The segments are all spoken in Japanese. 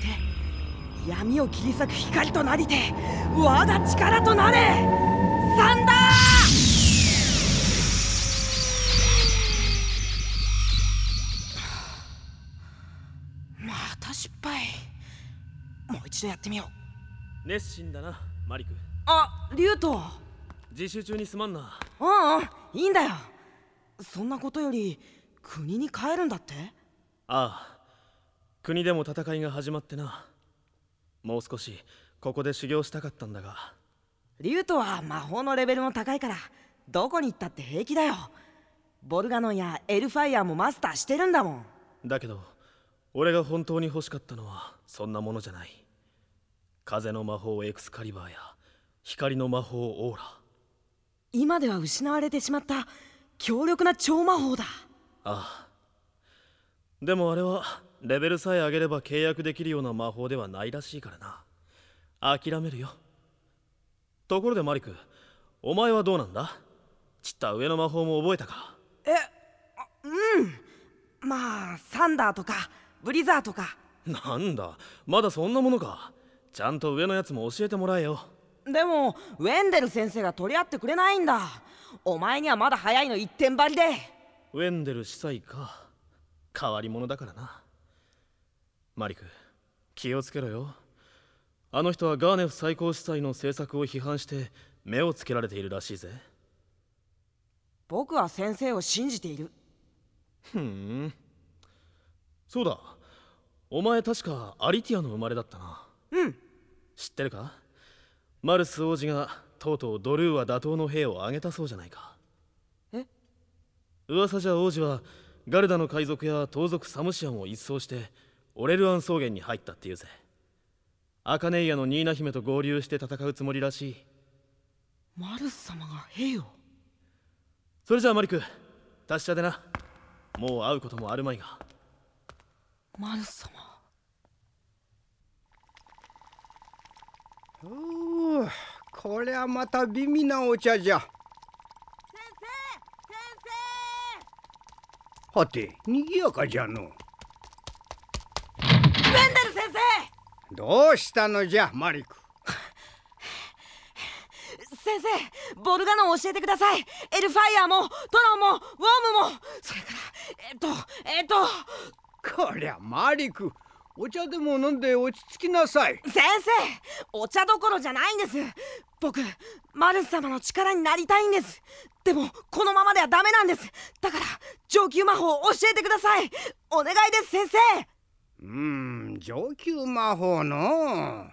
て闇を切り裂く光となりて我が力となれ。サンダー! また失敗。もう一度やってみよう。熱心だなマリク。あリュウト自習中にすまんな。うんうんいいんだよ。そんなことより国に帰るんだって？ああ国でも戦いが始まってな。もう少しここで修行したかったんだが。リュウトは魔法のレベルも高いからどこに行ったって平気だよ。ボルガノンやエルファイアもマスターしてるんだもん。だけど俺が本当に欲しかったのはそんなものじゃない。風の魔法エクスカリバーや光の魔法オーラ。今では失われてしまった強力な超魔法だ。ああ。でもあれはレベルさえ上げれば契約できるような魔法ではないらしいからな。諦めるよ。ところでマリクお前はどうなんだ？散った上の魔法も覚えたか？えうん。まあサンダーとかブリザーとか。なんだ？まだそんなものか。ちゃんと上のやつも教えてもらえよ。でもウェンデル先生が取り合ってくれないんだ。お前にはまだ早いの一点張りで。ウェンデル司祭か。変わり者だからなマリク気をつけろよ。あの人はガーネフ最高司祭の政策を批判して目をつけられているらしいぜ。僕は先生を信じている。ふん。そうだ。お前確かアリティアの生まれだったな。うん。知ってるか？マルス王子がとうとうドルーは打倒の兵を挙げたそうじゃないか。え？噂じゃ王子はガルダの海賊や盗賊サムシアンを一掃してオレルアン草原に入ったっていうぜ。アカネイアのニーナ姫と合流して戦うつもりらしい。マルス様が兵を？それじゃあマリク達者でな。もう会うこともあるまいが。マルス様。おおこりゃまた美味なお茶じゃ。先はて賑やかじゃの生ウェンデル先生どうしたのじゃマリク先生ボルガノン教えてください。エルファイアもトロンもウォームも。それからえっとえっと。こりゃマリクお茶でも飲んで落ち着きなさい。先生お茶どころじゃないんです。僕マルス様の力になりたいんです。でもこのままではダメなんです。だから上級魔法を教えてください。お願いです先生うーん上級魔法の。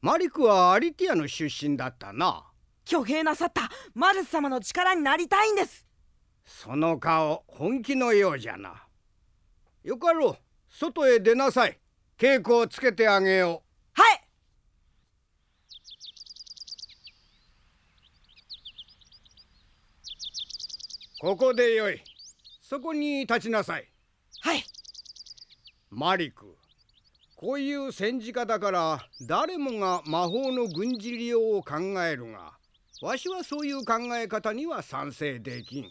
マリクはアリティアの出身だったな。挙兵なさった。マルス様の力になりたいんです。その顔本気のようじゃな。よかろう。外へ出なさい。稽古をつけてあげよはい。うここでよい。そこに立ちなさい。はいマリクこういう戦時下だから誰もが魔法の軍事利用を考えるがわしはそういう考え方には賛成できん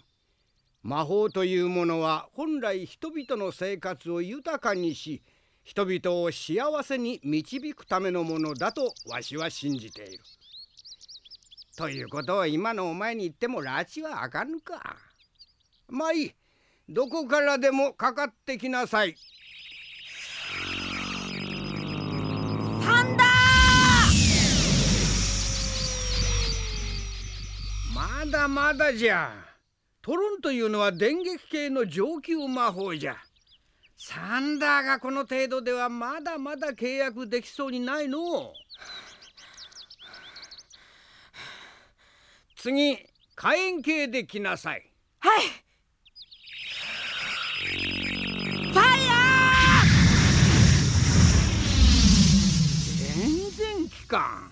魔法というものは本来人々の生活を豊かにし人々を幸せに導くためのものだとわしは信じている。ということを今のお前に言っても拉致はあかぬか。まあいいどこからでもかかってきなさい。だまだじゃ。トロンというのは電撃系の上級魔法じゃ。サンダーがこの程度ではまだまだ契約できそうにないの。次火炎系で来なさい。はい。ファイヤ全然効かん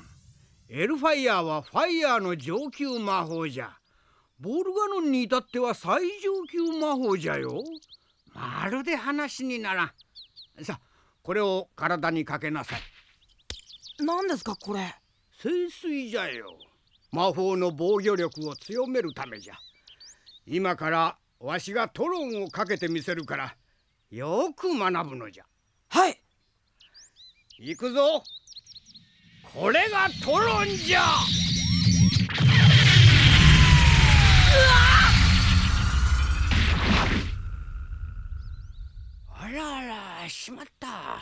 エルファイアはファイヤーの上級魔法じゃ。ボルガノンに至っては最上級魔法じゃよ。まるで話にならん。さあこれを体にかけなさい。ー何ですかこれ？聖水じゃよ。魔法の防御力を強めるためじゃ。今からわしがトロンをかけてみせるからよく学ぶのじゃ。はい。行くぞこれがトロンじゃ。あらあらしまった。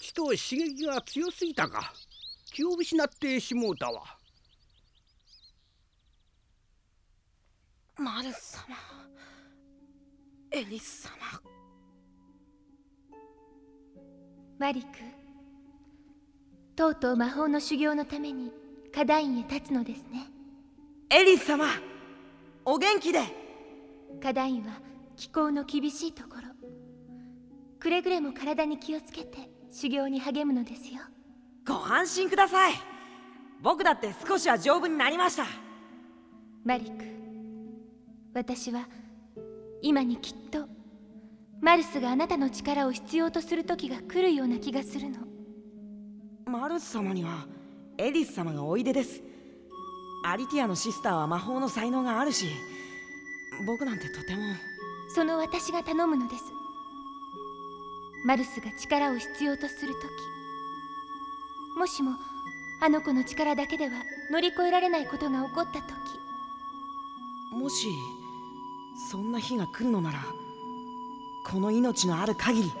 ちと刺激が強すぎたか。気を失ってしもうたわ。マル様。エリス様。マリクとうとう魔法の修行のために花壇院へ立つのですね。エリス様お元気で。花壇院は気候の厳しいところ。くれぐれも体に気をつけて修行に励むのですよ。ご安心ください。僕だって少しは丈夫になりました。マリク私は今にきっとマルスがあなたの力を必要とする時が来るような気がするのマルス様にはエリス様がおいでです。アリティアのシスターは魔法の才能があるし僕なんてとても。その私が頼むのです。マルスが力を必要とする時。もしもあの子の力だけでは乗り越えられないことが起こった時。もしそんな日が来るのならこの命のある限り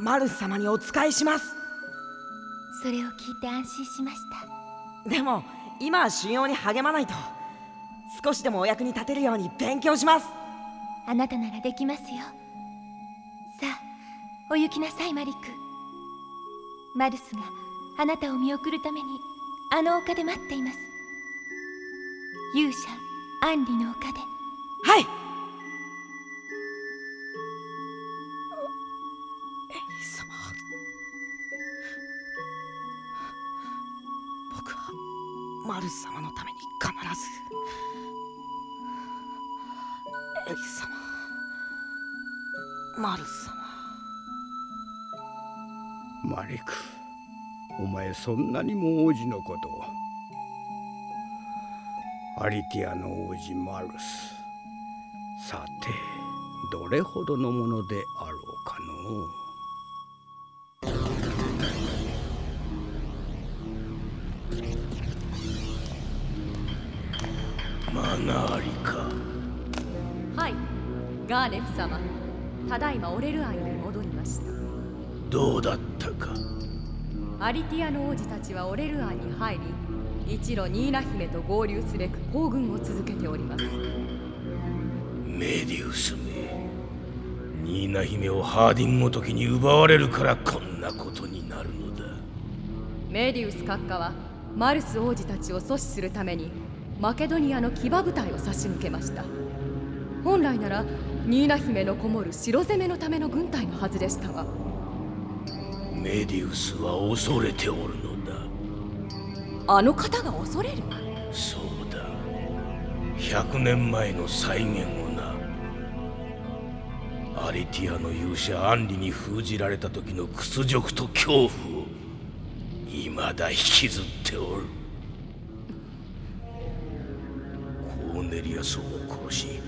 マルス様にお仕えしますそれを聞いて安心しました。でも今は修行に励まないと。少しでもお役に立てるように勉強します。あなたならできますよ。さあお行きなさいマリック。マルスがあなたを見送るためにあの丘で待っています。勇者アンリの丘で。はいマル様のために必ず。エリ様マル様。マリクお前そんなにも王子のことを。アリティアの王子マルス。さてどれほどのものであろうかのう。ガーネフ様ただいまオレルアイに戻りました。どうだったか？アリティアの王子たちはオレルアイに入り一路ニーナ姫と合流すべく行軍を続けております。メディウスめニーナ姫をハーディンごときに奪われるからこんなことになるのだ。メディウス閣下はマルス王子たちを阻止するためにマケドニアの騎馬部隊を差し向けました本来ならニーナ姫のこもる城攻めのための軍隊のはずでしたが。メディウスは恐れておるのだ。あの方が恐れる？そうだ。100年前の再現をな。アリティアの勇者アンリに封じられた時の屈辱と恐怖を未だ引きずっておる。コーネリアスを殺し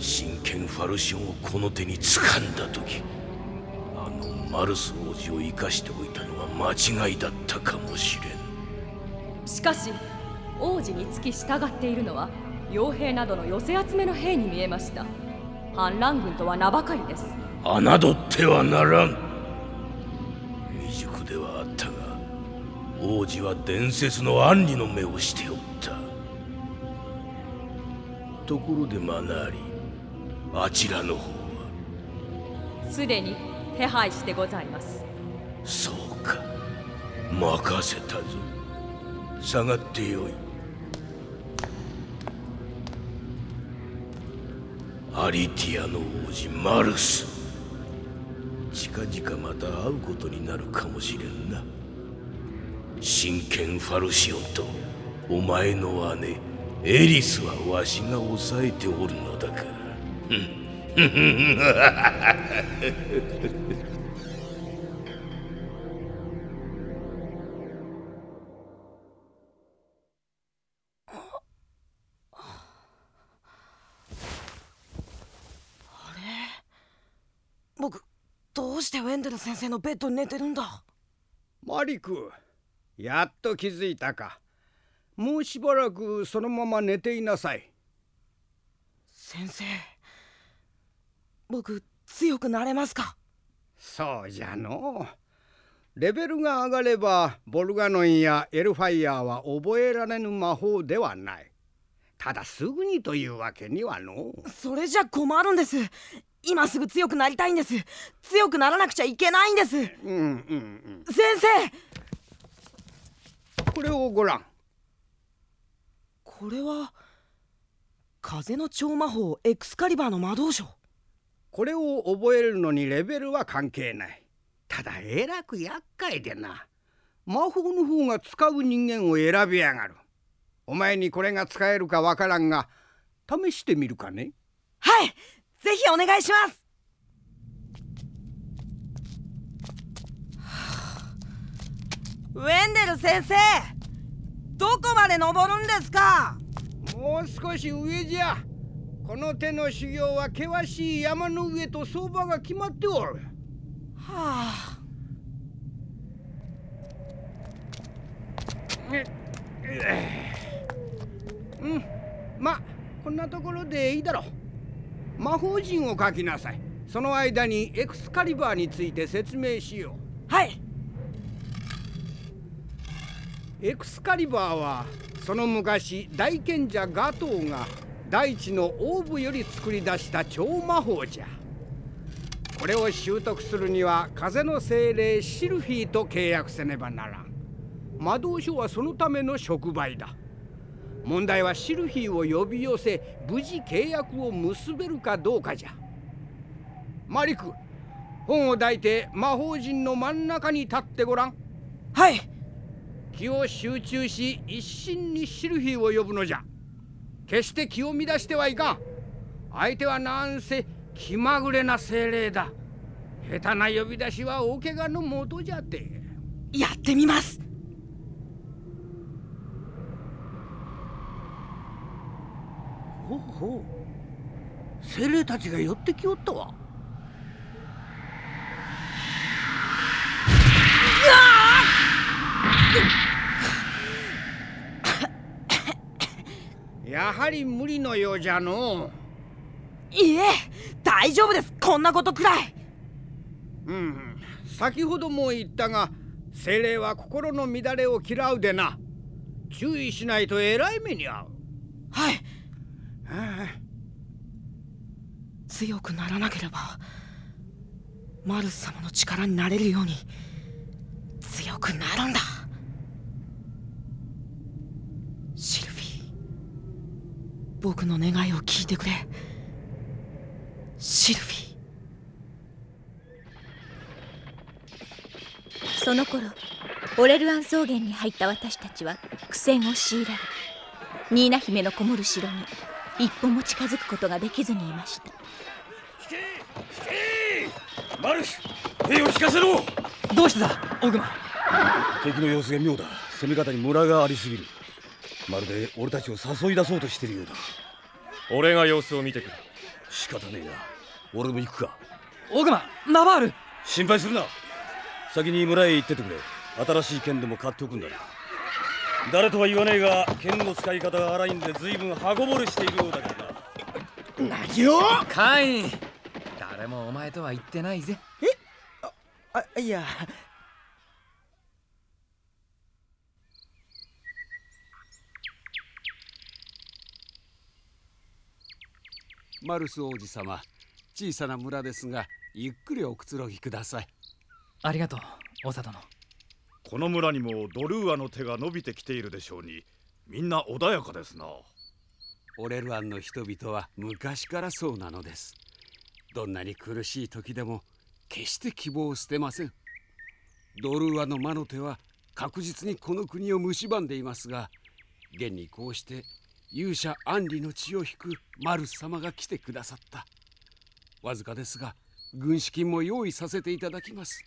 真剣ファルシオンをこの手に掴んだ時あのマルス王子を生かしておいたのは間違いだったかもしれん。しかし王子につき従っているのは傭兵などの寄せ集めの兵に見えました。反乱軍とは名ばかりです。侮ってはならん。未熟ではあったが王子は伝説のアンリの目をしておった。ところでマナーリあちらの方は。すでに手配してございます。そうか。任せたぞ。下がってよい。アリティアの王子マルス。近々また会うことになるかもしれんな。真剣ファルシオンとお前の姉エリスはわしが抑えておるのだから僕どうしてウェンデル先生のベッドに寝てるんだ？マリクやっと気づいたか。もうしばらくそのまま寝ていなさい。先生僕強くなれますか？そうじゃの。レベルが上がればボルガノンやエルファイアは覚えられぬ魔法ではない。ただすぐにというわけにはの。それじゃ困るんです。今すぐ強くなりたいんです。強くならなくちゃいけないんです。うんうんうん。先生！これをごらんこれは風の超魔法エクスカリバーの魔導書これを覚えるのにレベルは関係ない。ただえらく厄介でな。魔法の方が使う人間を選びやがる。お前にこれが使えるかわからんが試してみるかね。はいぜひお願いします。ウェンデル先生どこまで登るんですか？もう少し上じゃこの手の修行は険しい山の上と相場が決まっておる。はあ。うん。まこんなところでいいだろう。魔法陣を書きなさい。その間にエクスカリバーについて説明しよう。はい。エクスカリバーはその昔大賢者ガトーが大地のオーブより作り出した超魔法じゃ。これを習得するには風の精霊シルフィーと契約せねばならん。魔導書はそのための触媒だ。問題はシルフィーを呼び寄せ無事契約を結べるかどうかじゃ。マリク本を抱いて魔法陣の真ん中に立ってごらん。はい。気を集中し一心にシルフィーを呼ぶのじゃ決して気を乱してはいかん。相手はなんせ気まぐれな精霊だ。下手な呼び出しは大怪我の元じゃって。やってみます。ほうほう。精霊たちが寄ってきおったわやはり無理のようじゃのいえ大丈夫です。こんなことくらい。うん。先ほども言ったが精霊は心の乱れを嫌うでな。注意しないとえらい目に遭う。はい。はあ強くならなければマルス様の力になれるように強くなるんだシルフィー僕の願いを聞いてくれ。シルフィ。ーその頃オレルアン草原に入った私たちは苦戦を強いられニーナ姫のこもる城に一歩も近づくことができずにいました。マルス兵を引かせろ。どうしてだオグマ。敵の様子が妙だ。攻め方にムラがありすぎるまるで俺たちを誘い出そうとしてるようだ。俺が様子を見てくる仕方ねえな。俺も行くか。オグマナバール。心配するな。先に村へ行っててくれ。新しい剣でも買っておくんだな。誰とは言わねえが剣の使い方が荒いんで随分歯ごもりしているようだけどな。何を？カイン誰もお前とは言ってないぜ。あいやマルス王子様小さな村ですがゆっくりおくつろぎください。ありがとう長殿この村にもドルーアの手が伸びてきているでしょうにみんな穏やかですな。オレルアンの人々は昔からそうなのです。どんなに苦しい時でも決して希望を捨てません。ドルーアの魔の手は確実にこの国を蝕んでいますが現にこうして勇者アンリの血を引くマルス様が来てくださった。わずかですが軍資金も用意させていただきます。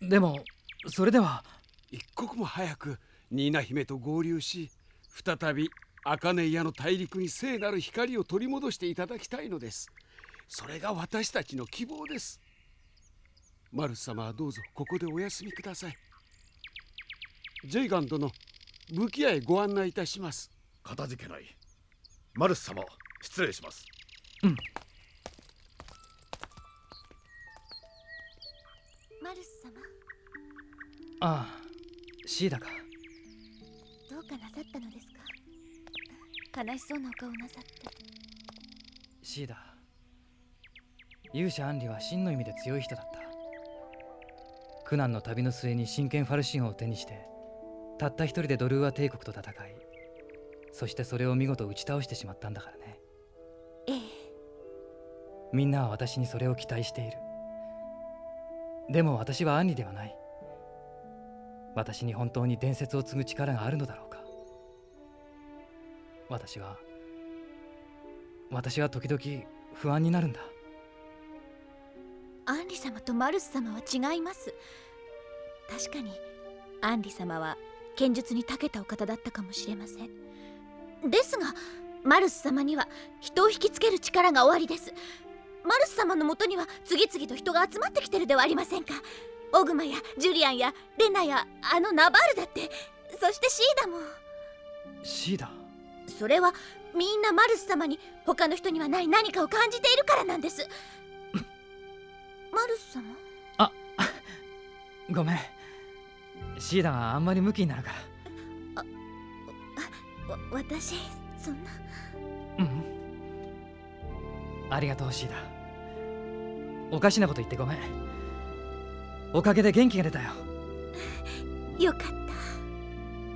でもそれでは。一刻も早くニーナ姫と合流し再びアカネイアの大陸に聖なる光を取り戻していただきたいのです。それが私たちの希望です。マルス様はどうぞここでお休みください。ジェイガン殿武器屋へご案内いたしますかたじけない。マルス様失礼します。うん。マルス様。ああシーダか。どうかなさったのですか？悲しそうなお顔なさって。シーダ。勇者アンリは真の意味で強い人だった。苦難の旅の末に真剣ファルシオンを手にしてたった一人でドルーア帝国と戦いそしてそれを見事打ち倒してしまったんだからね。ええ。みんなは私にそれを期待している。でも私はアンリではない。私に本当に伝説を継ぐ力があるのだろうか。私は私は時々不安になるんだ。アンリ様とマルス様は違います。確かにアンリ様は剣術に長けたお方だったかもしれませんですがマルス様には人を引きつける力がおありです。マルス様のもとには次々と人が集まってきてるではありませんか。オグマやジュリアンやレナやあのナバールだって。そしてシーダも。シーダ？それはみんなマルス様に他の人にはない何かを感じているからなんです。マルス様？あごめん。シーダがあんまりムキになるから。わ私そんな。うん。ありがとうシーダ。おかしなこと言ってごめん。おかげで元気が出たよ。よかった。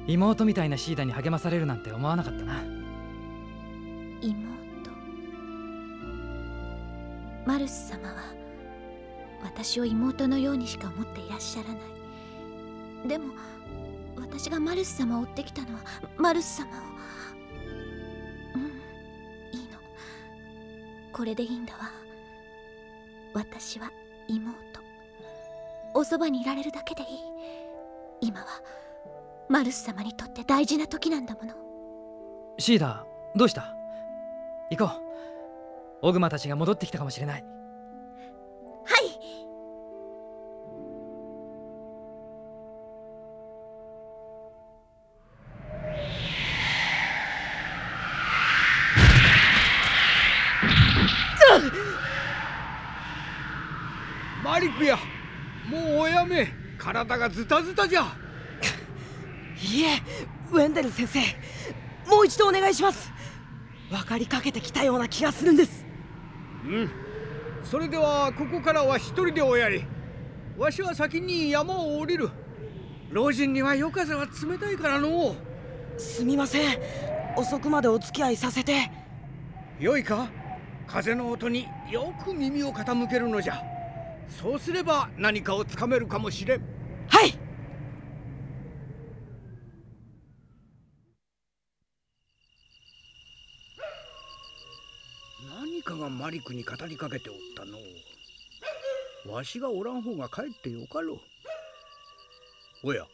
妹みたいなシーダに励まされるなんて思わなかったな。妹。マルス様は私を妹のようにしか思っていらっしゃらない。でも私がマルス様を追ってきたのはマルス様を。うんいいの。これでいいんだわ。私は妹。おそばにいられるだけでいい。今はマルス様にとって大事な時なんだもの。シーダどうした？行こう。オグマたちが戻ってきたかもしれないはい。マリクやもうおやめ。体がズタズタじゃ。いえウェンデル先生。もう一度お願いします。分かりかけてきたような気がするんです。うん。それではここからは一人でおやり。わしは先に山を降りる。老人には夜風は冷たいからのすみません。遅くまでお付き合いさせて。よいか。風の音によく耳を傾けるのじゃそうすれば何かをつかめるかもしれん。はい。何かがマリクに語りかけておったの。わしがおらん方がかえってよかろう。おや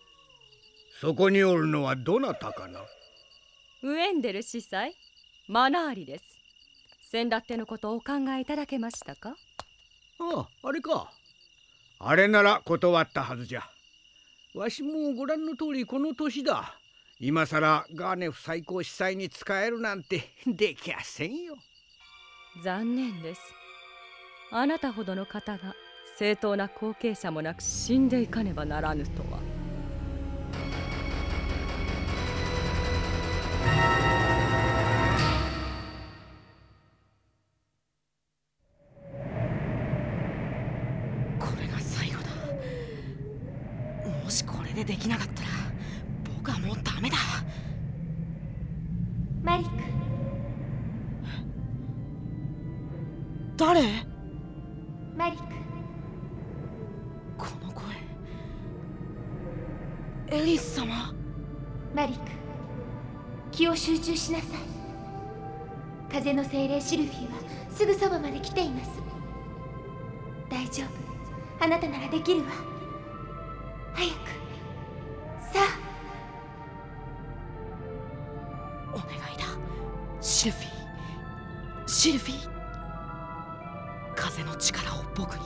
そこにおるのはどなたかな？ウェンデル司祭マナーリです。先だってのことをお考えいただけましたか？あああれか。あれなら断ったはずじゃ。わしもご覧の通りこの年だ。今さらガーネフ最高司祭に仕えるなんて できやせんよ。残念です。あなたほどの方が正当な後継者もなく死んでいかねばならぬとはでできなかったら僕はもうダメだ。マリック。誰？マリック。この声。エリス様？マリック。気を集中しなさい。風の精霊シルフィーはすぐそばまで来ています。大丈夫。あなたならできるわシルフィーシルフィー風の力を僕に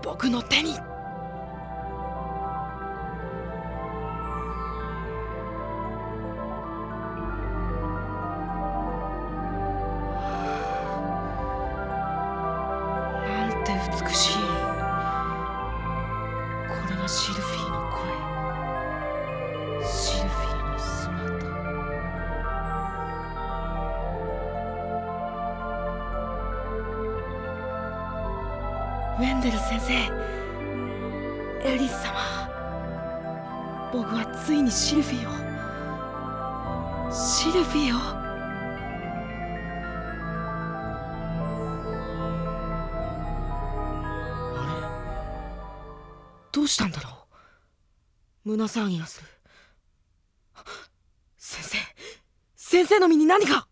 僕の手にシルフィーをどうしたんだろう？胸騒ぎがする。先生先生の身に何か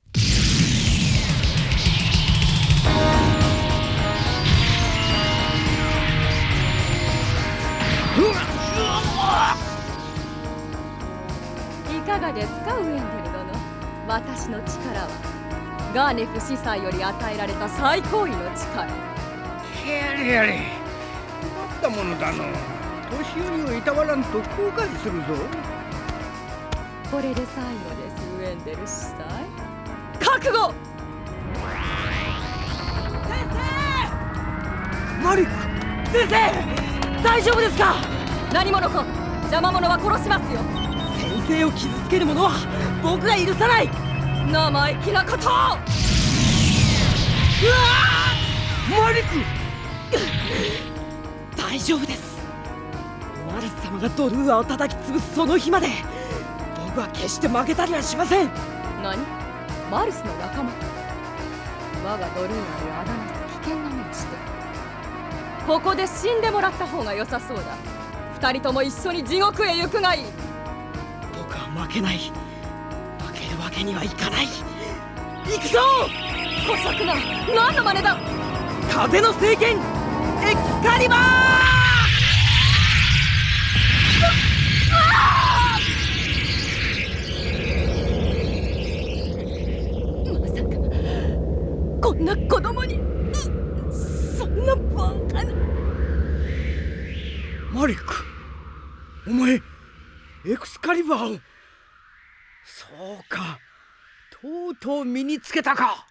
いかがですかウェンデ私の力はガーネフ司祭より与えられた最高位の力。やれやれ困ったものだの。年寄りをいたわらんと後悔するぞ。これで最後ですウェンデル司祭。覚悟！マリック先生！大丈夫ですか？何者か邪魔者は殺しますよ。先生を傷つける者は僕が許さない。生意気なことうわマリック！大丈夫です。マルス様がドルーアを叩き潰すその日まで僕は決して負けたりはしません。何？マルスの仲間？我がドルーアをあだなす危険な目をして。ここで死んでもらった方が良さそうだ。二人とも一緒に地獄へ行くがいい。負けない。負けるわけにはいかない。行くぞ！小作な何の真似だ？風の聖剣エクスカリバー！まさかこんな子供にそんなバカな。マリックお前エクスカリバーをそうか。とうとう身につけたか。